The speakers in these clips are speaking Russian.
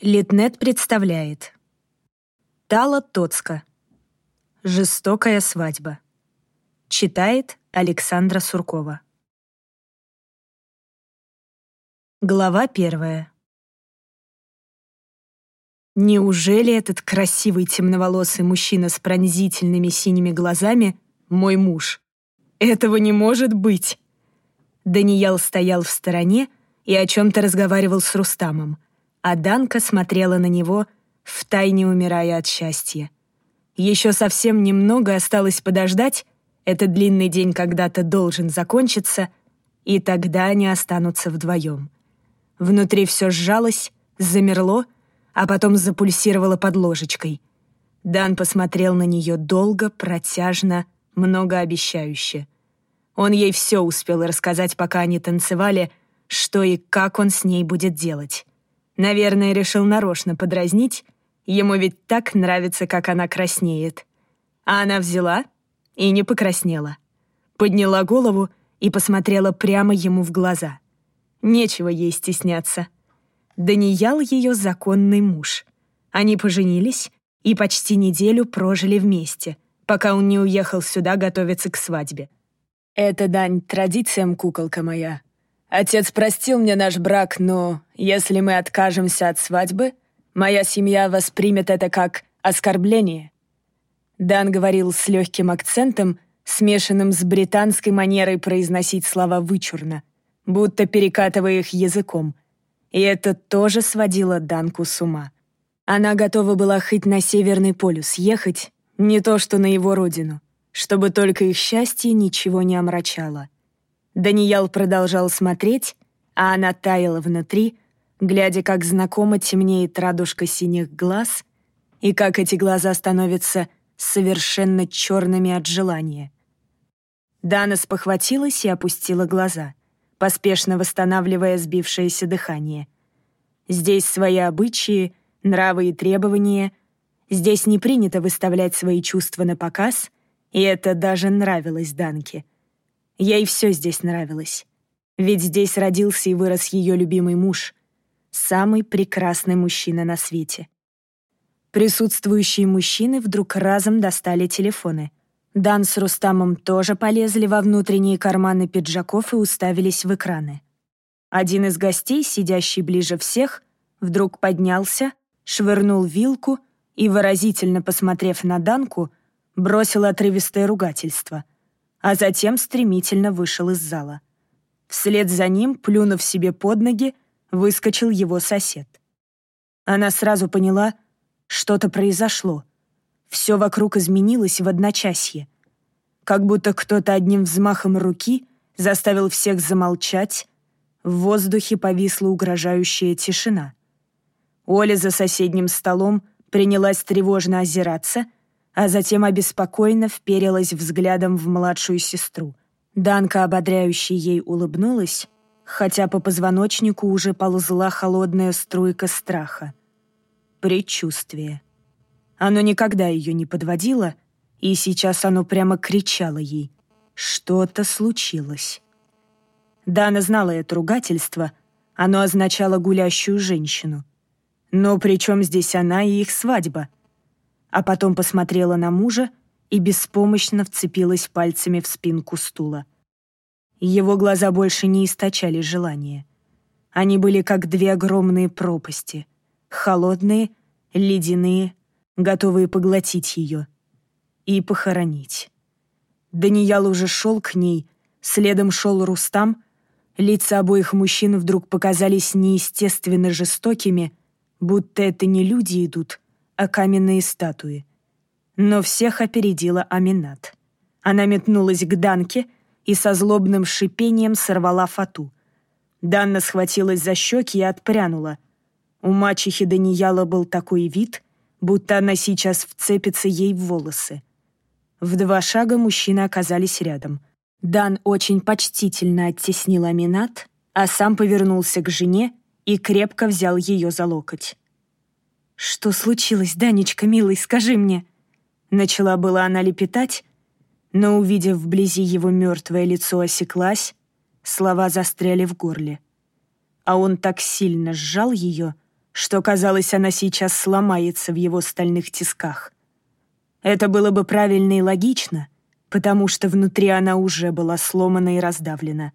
Литнет представляет. Тала Тоцка. «Жестокая свадьба» Читает Александра Суркова. Глава первая. Неужели этот красивый темноволосый мужчина с пронзительными синими глазами мой муж? Этого не может быть! Даниэл стоял в стороне и о чем-то разговаривал с Рустамом — а Данка смотрела на него, втайне умирая от счастья. Еще совсем немного осталось подождать, этот длинный день когда-то должен закончиться, и тогда они останутся вдвоем. Внутри все сжалось, замерло, а потом запульсировало под ложечкой. Дан посмотрел на нее долго, протяжно, многообещающе. Он ей все успел рассказать, пока они танцевали, что и как он с ней будет делать. Наверное, решил нарочно подразнить. Ему ведь так нравится, как она краснеет. А она взяла и не покраснела. Подняла голову и посмотрела прямо ему в глаза. Нечего ей стесняться. Даниял ее законный муж. Они поженились и почти неделю прожили вместе, пока он не уехал сюда готовиться к свадьбе. «Это дань традициям, куколка моя», Отец простил мне наш брак, но если мы откажемся от свадьбы, моя семья воспримет это как оскорбление». Дан говорил с легким акцентом, смешанным с британской манерой произносить слова вычурно, будто перекатывая их языком. И это тоже сводило Данку с ума. Она готова была хоть на Северный полюс ехать, не то что на его родину, чтобы только их счастье ничего не омрачало. Даниял продолжал смотреть, а она таяла внутри, глядя, как знакомо темнеет радужка синих глаз и как эти глаза становятся совершенно черными от желания. Дана спохватилась и опустила глаза, поспешно восстанавливая сбившееся дыхание. Здесь свои обычаи, нравы и требования. Здесь не принято выставлять свои чувства на показ, и это даже нравилось Данке — Ей все здесь нравилось. Ведь здесь родился и вырос ее любимый муж. Самый прекрасный мужчина на свете. Присутствующие мужчины вдруг разом достали телефоны. Дан с Рустамом тоже полезли во внутренние карманы пиджаков и уставились в экраны. Один из гостей, сидящий ближе всех, вдруг поднялся, швырнул вилку и, выразительно посмотрев на Данку, бросил отрывистое ругательство — а затем стремительно вышел из зала. Вслед за ним, плюнув себе под ноги, выскочил его сосед. Она сразу поняла, что-то произошло. Все вокруг изменилось в одночасье. Как будто кто-то одним взмахом руки заставил всех замолчать, в воздухе повисла угрожающая тишина. Оля за соседним столом принялась тревожно озираться — а затем обеспокоенно вперилась взглядом в младшую сестру. Данка ободряюще ей улыбнулась, хотя по позвоночнику уже ползла холодная струйка страха. Предчувствие. Оно никогда ее не подводило, и сейчас оно прямо кричало ей. Что-то случилось. Дана знала это ругательство, оно означало гулящую женщину. Но при чем здесь она и их свадьба — а потом посмотрела на мужа и беспомощно вцепилась пальцами в спинку стула. Его глаза больше не источали желания. Они были как две огромные пропасти, холодные, ледяные, готовые поглотить ее и похоронить. Даниял уже шел к ней, следом шел Рустам, лица обоих мужчин вдруг показались неестественно жестокими, будто это не люди идут, а каменные статуи. Но всех опередила Аминат. Она метнулась к Данке и со злобным шипением сорвала фату. Данна схватилась за щеки и отпрянула. У мачехи Данияла был такой вид, будто она сейчас вцепится ей в волосы. В два шага мужчины оказались рядом. Дан очень почтительно оттеснил Аминат, а сам повернулся к жене и крепко взял ее за локоть. «Что случилось, Данечка, милый, скажи мне?» Начала была она лепетать, но, увидев вблизи его мертвое лицо, осеклась, слова застряли в горле. А он так сильно сжал ее, что, казалось, она сейчас сломается в его стальных тисках. Это было бы правильно и логично, потому что внутри она уже была сломана и раздавлена.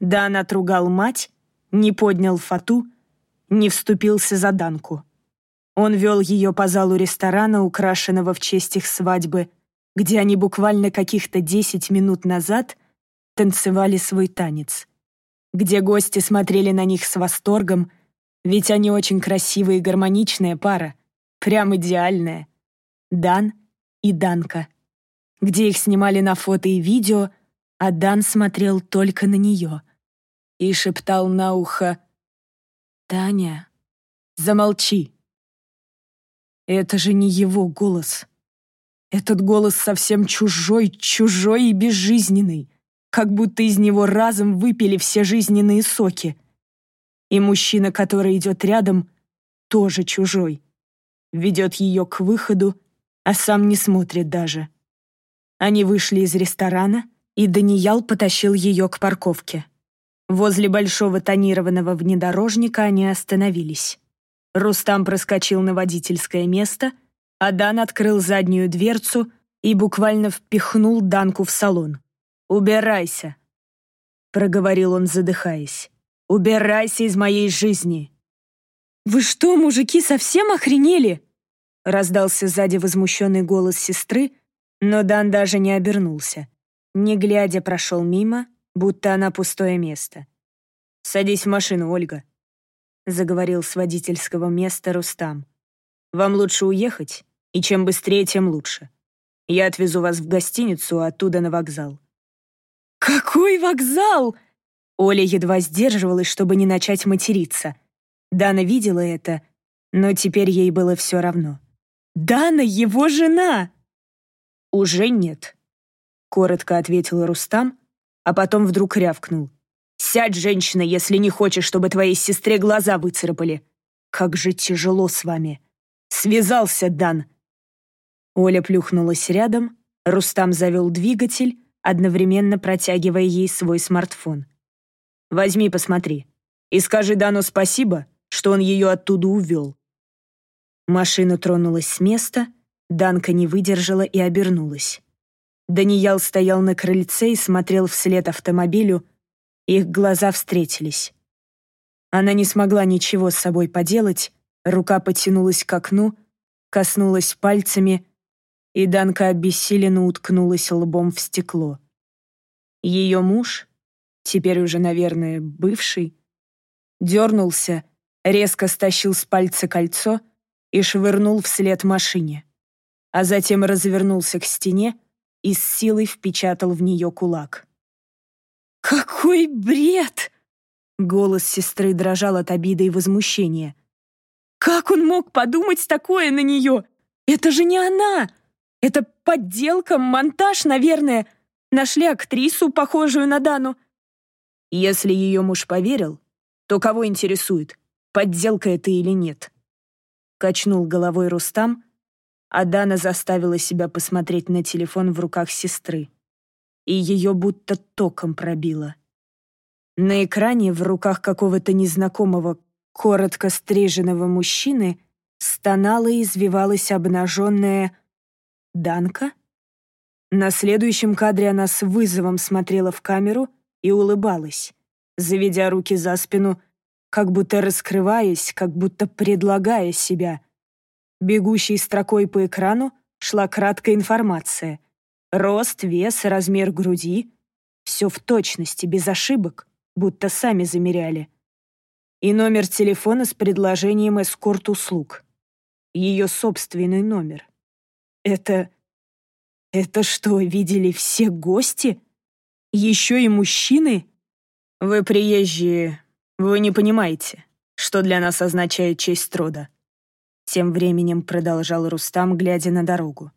Дан отругал мать, не поднял фату, не вступился за Данку. Он вел ее по залу ресторана, украшенного в честь их свадьбы, где они буквально каких-то десять минут назад танцевали свой танец, где гости смотрели на них с восторгом, ведь они очень красивая и гармоничная пара, прям идеальная. Дан и Данка. Где их снимали на фото и видео, а Дан смотрел только на нее и шептал на ухо «Таня, замолчи». Это же не его голос. Этот голос совсем чужой, чужой и безжизненный, как будто из него разом выпили все жизненные соки. И мужчина, который идет рядом, тоже чужой. Ведет ее к выходу, а сам не смотрит даже. Они вышли из ресторана, и Даниял потащил ее к парковке. Возле большого тонированного внедорожника они остановились. Рустам проскочил на водительское место, а Дан открыл заднюю дверцу и буквально впихнул Данку в салон. «Убирайся», — проговорил он, задыхаясь. «Убирайся из моей жизни!» «Вы что, мужики, совсем охренели?» Раздался сзади возмущенный голос сестры, но Дан даже не обернулся. Не глядя, прошел мимо, будто она пустое место. «Садись в машину, Ольга», — заговорил с водительского места Рустам. «Вам лучше уехать, и чем быстрее, тем лучше. Я отвезу вас в гостиницу, а оттуда на вокзал». «Какой вокзал?» Оля едва сдерживалась, чтобы не начать материться. Дана видела это, но теперь ей было все равно. «Дана его жена!» «Уже нет», — коротко ответил Рустам, а потом вдруг рявкнул. «Сядь, женщина, если не хочешь, чтобы твоей сестре глаза выцарапали. Как же тяжело с вами. Связался, Дан!» Оля плюхнулась рядом, Рустам завел двигатель, одновременно протягивая ей свой смартфон. «Возьми, посмотри. И скажи Дану спасибо, что он ее оттуда увел». Машина тронулась с места, Данка не выдержала и обернулась. Даниял стоял на крыльце и смотрел вслед автомобилю, их глаза встретились. Она не смогла ничего с собой поделать, рука потянулась к окну, коснулась пальцами, и Данка обессиленно уткнулась лбом в стекло. Ее муж, теперь уже, наверное, бывший, дернулся, резко стащил с пальца кольцо и швырнул вслед машине, а затем развернулся к стене, и с силой впечатал в нее кулак. «Какой бред!» Голос сестры дрожал от обиды и возмущения. «Как он мог подумать такое на нее? Это же не она! Это подделка, монтаж, наверное. Нашли актрису, похожую на Дану». Если ее муж поверил, то кого интересует, подделка это или нет? Качнул головой Рустам, а Дана заставила себя посмотреть на телефон в руках сестры. И ее будто током пробило. На экране в руках какого-то незнакомого, коротко стриженного мужчины стонала и извивалась обнаженная Данка. На следующем кадре она с вызовом смотрела в камеру и улыбалась, заведя руки за спину, как будто раскрываясь, как будто предлагая себя — Бегущей строкой по экрану шла краткая информация. Рост, вес, размер груди. Все в точности, без ошибок, будто сами замеряли. И номер телефона с предложением эскорт-услуг. Ее собственный номер. Это... Это что, видели все гости? Еще и мужчины? Вы приезжие, вы не понимаете, что для нас означает честь рода. Тем временем продолжал Рустам, глядя на дорогу.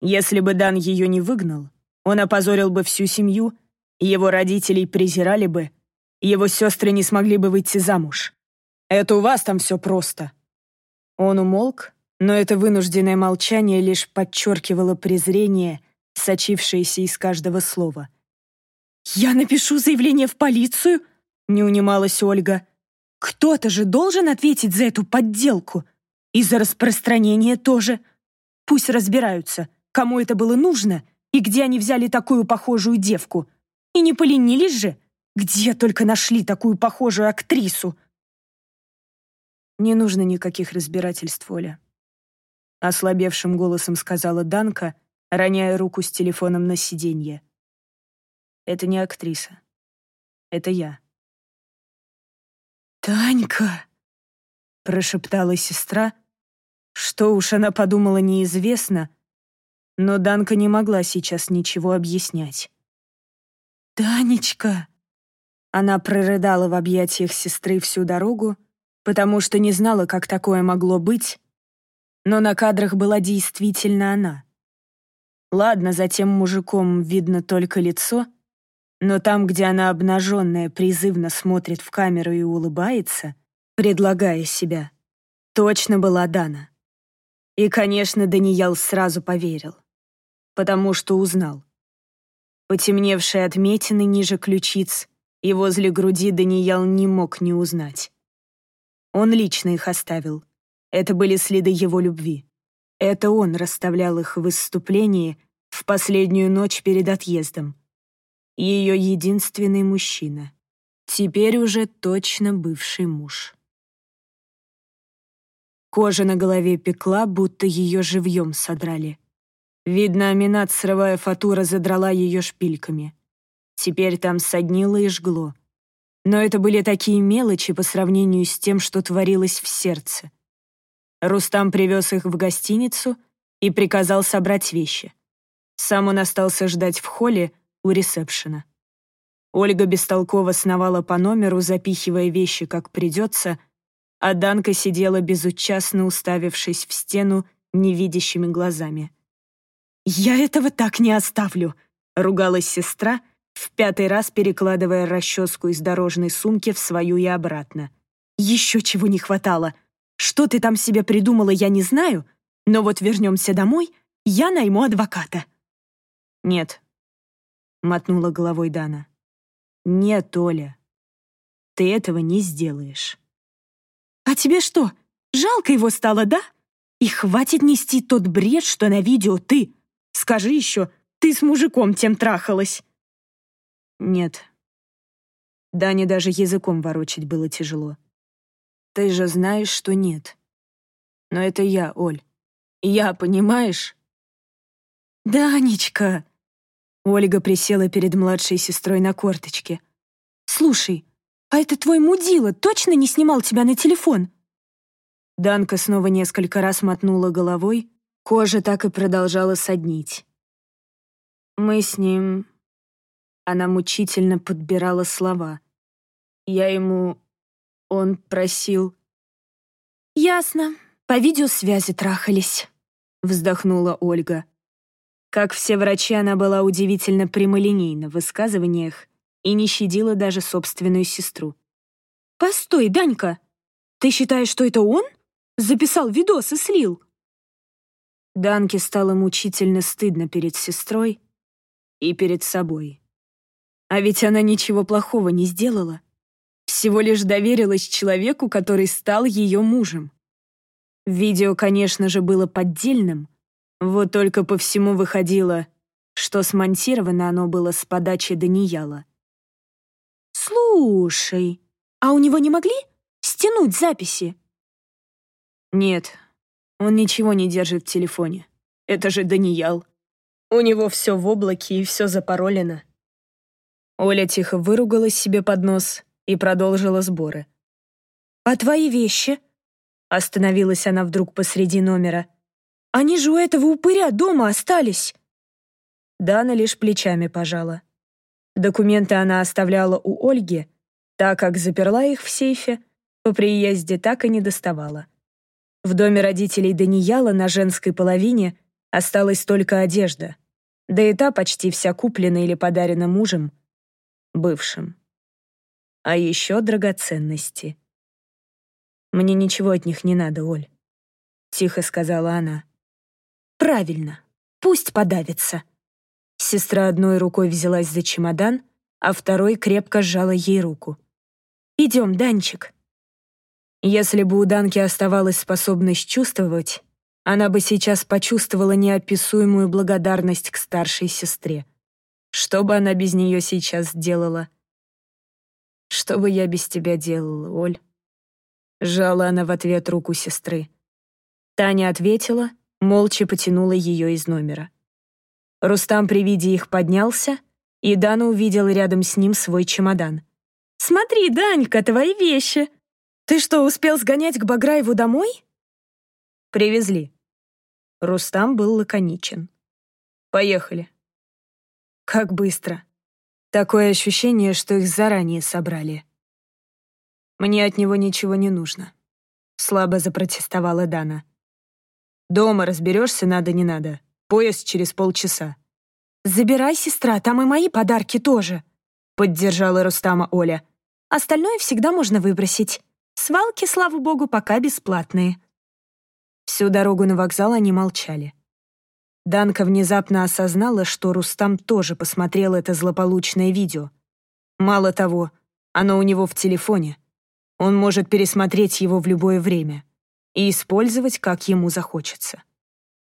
Если бы Дан ее не выгнал, он опозорил бы всю семью, его родителей презирали бы, его сестры не смогли бы выйти замуж. Это у вас там все просто. Он умолк, но это вынужденное молчание лишь подчеркивало презрение, сочившееся из каждого слова. «Я напишу заявление в полицию?» — не унималась Ольга. Кто-то же должен ответить за эту подделку. И за распространение тоже. Пусть разбираются, кому это было нужно и где они взяли такую похожую девку. И не поленились же, где только нашли такую похожую актрису. Не нужно никаких разбирательств, Оля. Ослабевшим голосом сказала Данка, роняя руку с телефоном на сиденье. Это не актриса. Это я. «Танька!» — прошептала сестра. Что уж она подумала, неизвестно, но Данка не могла сейчас ничего объяснять. «Танечка!» Она прорыдала в объятиях сестры всю дорогу, потому что не знала, как такое могло быть, но на кадрах была действительно она. Ладно, за тем мужиком видно только лицо — но там, где она обнаженная призывно смотрит в камеру и улыбается, предлагая себя, точно была Дана. И, конечно, Даниял сразу поверил, потому что узнал. Потемневшие отметины ниже ключиц и возле груди Даниял не мог не узнать. Он лично их оставил. Это были следы его любви. Это он расставлял их в выступлении в последнюю ночь перед отъездом ее единственный мужчина. Теперь уже точно бывший муж. Кожа на голове пекла, будто ее живьем содрали. Видно, Аминат, срывая фатура, задрала ее шпильками. Теперь там соднило и жгло. Но это были такие мелочи по сравнению с тем, что творилось в сердце. Рустам привез их в гостиницу и приказал собрать вещи. Сам он остался ждать в холле, у ресепшена. Ольга бестолково сновала по номеру, запихивая вещи, как придется, а Данка сидела безучастно, уставившись в стену невидящими глазами. «Я этого так не оставлю!» — ругалась сестра, в пятый раз перекладывая расческу из дорожной сумки в свою и обратно. «Еще чего не хватало! Что ты там себе придумала, я не знаю, но вот вернемся домой, я найму адвоката». «Нет, — мотнула головой Дана. «Нет, Оля, ты этого не сделаешь». «А тебе что, жалко его стало, да? И хватит нести тот бред, что на видео ты. Скажи еще, ты с мужиком тем трахалась». «Нет». Дане даже языком ворочать было тяжело. «Ты же знаешь, что нет. Но это я, Оль. Я, понимаешь?» «Данечка!» Ольга присела перед младшей сестрой на корточке. «Слушай, а это твой мудила точно не снимал тебя на телефон?» Данка снова несколько раз мотнула головой, кожа так и продолжала соднить. «Мы с ним...» Она мучительно подбирала слова. «Я ему... Он просил...» «Ясно. По видеосвязи трахались», — вздохнула Ольга. Как все врачи, она была удивительно прямолинейна в высказываниях и не щадила даже собственную сестру. «Постой, Данька! Ты считаешь, что это он? Записал видос и слил?» Данке стало мучительно стыдно перед сестрой и перед собой. А ведь она ничего плохого не сделала. Всего лишь доверилась человеку, который стал ее мужем. Видео, конечно же, было поддельным — вот только по всему выходило, что смонтировано оно было с подачи Данияла. «Слушай, а у него не могли стянуть записи?» «Нет, он ничего не держит в телефоне. Это же Даниял. У него все в облаке и все запаролено». Оля тихо выругалась себе под нос и продолжила сборы. «А твои вещи?» Остановилась она вдруг посреди номера — они же у этого упыря дома остались!» Дана лишь плечами пожала. Документы она оставляла у Ольги, так как заперла их в сейфе, по приезде так и не доставала. В доме родителей Данияла на женской половине осталась только одежда, да и та почти вся куплена или подарена мужем, бывшим. А еще драгоценности. «Мне ничего от них не надо, Оль», — тихо сказала она. Правильно, пусть подавится. Сестра одной рукой взялась за чемодан, а второй крепко сжала ей руку. «Идем, Данчик. Если бы у Данки оставалась способность чувствовать, она бы сейчас почувствовала неописуемую благодарность к старшей сестре. Что бы она без нее сейчас сделала? «Что бы я без тебя делала, Оль?» Жала она в ответ руку сестры. Таня ответила, молча потянула ее из номера. Рустам при виде их поднялся, и Дана увидел рядом с ним свой чемодан. «Смотри, Данька, твои вещи! Ты что, успел сгонять к Баграеву домой?» «Привезли». Рустам был лаконичен. «Поехали». Как быстро. Такое ощущение, что их заранее собрали. Мне от него ничего не нужно. Слабо запротестовала Дана. Дома разберешься, надо не надо. Поезд через полчаса. «Забирай, сестра, там и мои подарки тоже», — поддержала Рустама Оля. «Остальное всегда можно выбросить. Свалки, слава богу, пока бесплатные». Всю дорогу на вокзал они молчали. Данка внезапно осознала, что Рустам тоже посмотрел это злополучное видео. Мало того, оно у него в телефоне. Он может пересмотреть его в любое время и использовать, как ему захочется.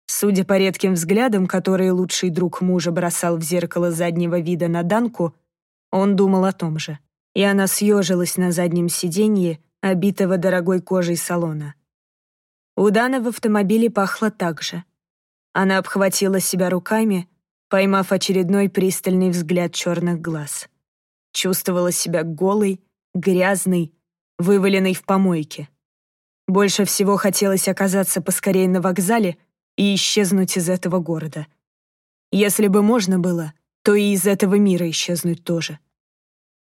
Судя по редким взглядам, которые лучший друг мужа бросал в зеркало заднего вида на Данку, он думал о том же. И она съежилась на заднем сиденье, обитого дорогой кожей салона. У Дана в автомобиле пахло так же. Она обхватила себя руками, поймав очередной пристальный взгляд черных глаз. Чувствовала себя голой, грязной, вываленной в помойке. Больше всего хотелось оказаться поскорее на вокзале — и исчезнуть из этого города. Если бы можно было, то и из этого мира исчезнуть тоже.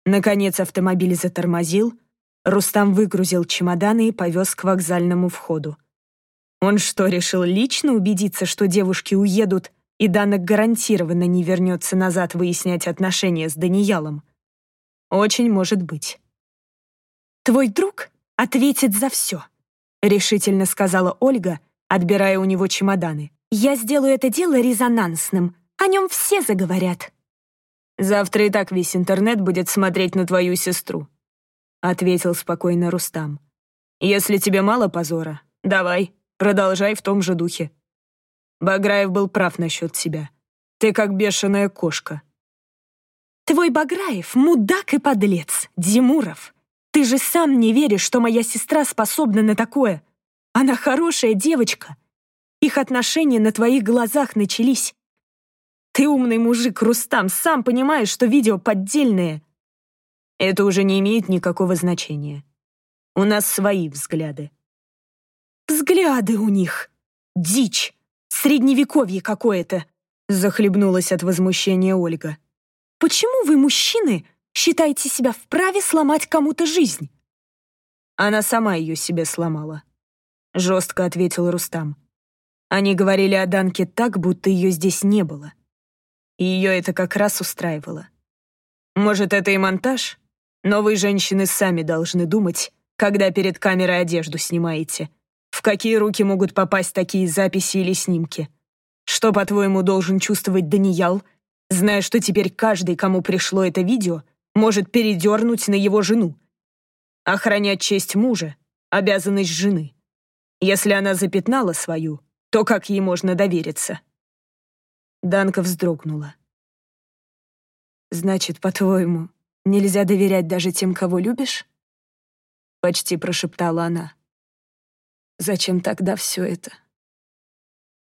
Наконец автомобиль затормозил, Рустам выгрузил чемоданы и повез к вокзальному входу. Он что, решил лично убедиться, что девушки уедут, и Данок гарантированно не вернется назад выяснять отношения с Даниялом? Очень может быть. «Твой друг ответит за все», — решительно сказала Ольга, отбирая у него чемоданы. «Я сделаю это дело резонансным. О нем все заговорят». «Завтра и так весь интернет будет смотреть на твою сестру», — ответил спокойно Рустам. «Если тебе мало позора, давай, продолжай в том же духе. Баграев был прав насчет тебя. Ты как бешеная кошка». «Твой Баграев — мудак и подлец, Димуров. Ты же сам не веришь, что моя сестра способна на такое. Она хорошая девочка. Их отношения на твоих глазах начались. Ты умный мужик, Рустам, сам понимаешь, что видео поддельное. Это уже не имеет никакого значения. У нас свои взгляды. Взгляды у них. Дичь. Средневековье какое-то. Захлебнулась от возмущения Ольга. Почему вы, мужчины, считаете себя вправе сломать кому-то жизнь? Она сама ее себе сломала. — жестко ответил Рустам. Они говорили о Данке так, будто ее здесь не было. И ее это как раз устраивало. Может, это и монтаж? Но вы, женщины, сами должны думать, когда перед камерой одежду снимаете. В какие руки могут попасть такие записи или снимки? Что, по-твоему, должен чувствовать Даниял, зная, что теперь каждый, кому пришло это видео, может передернуть на его жену? Охранять честь мужа — обязанность жены. Если она запятнала свою, то как ей можно довериться?» Данка вздрогнула. «Значит, по-твоему, нельзя доверять даже тем, кого любишь?» Почти прошептала она. «Зачем тогда все это?»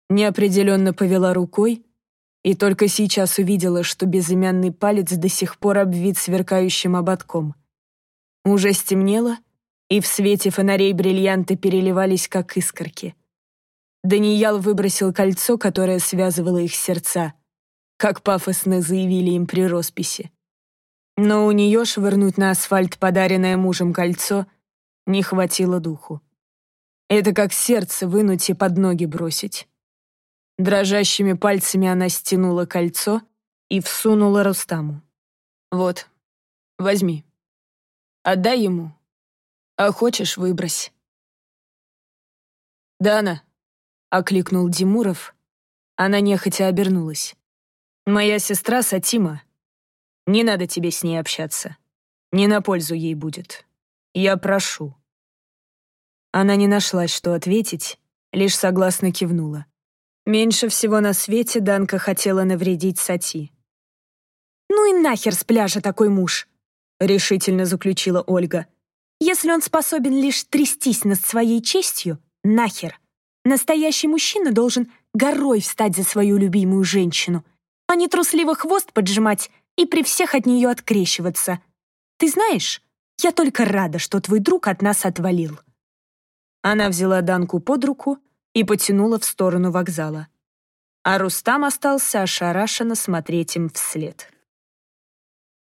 Неопределенно повела рукой и только сейчас увидела, что безымянный палец до сих пор обвит сверкающим ободком. Уже стемнело, и в свете фонарей бриллианты переливались, как искорки. Даниял выбросил кольцо, которое связывало их сердца, как пафосно заявили им при росписи. Но у нее швырнуть на асфальт подаренное мужем кольцо не хватило духу. Это как сердце вынуть и под ноги бросить. Дрожащими пальцами она стянула кольцо и всунула Рустаму. «Вот, возьми. Отдай ему, а хочешь, выбрось. «Дана!» — окликнул Димуров. Она нехотя обернулась. «Моя сестра Сатима. Не надо тебе с ней общаться. Не на пользу ей будет. Я прошу». Она не нашлась, что ответить, лишь согласно кивнула. Меньше всего на свете Данка хотела навредить Сати. «Ну и нахер с пляжа такой муж!» — решительно заключила Ольга. «Если он способен лишь трястись над своей честью, нахер! Настоящий мужчина должен горой встать за свою любимую женщину, а не трусливо хвост поджимать и при всех от нее открещиваться. Ты знаешь, я только рада, что твой друг от нас отвалил». Она взяла Данку под руку и потянула в сторону вокзала. А Рустам остался ошарашенно смотреть им вслед.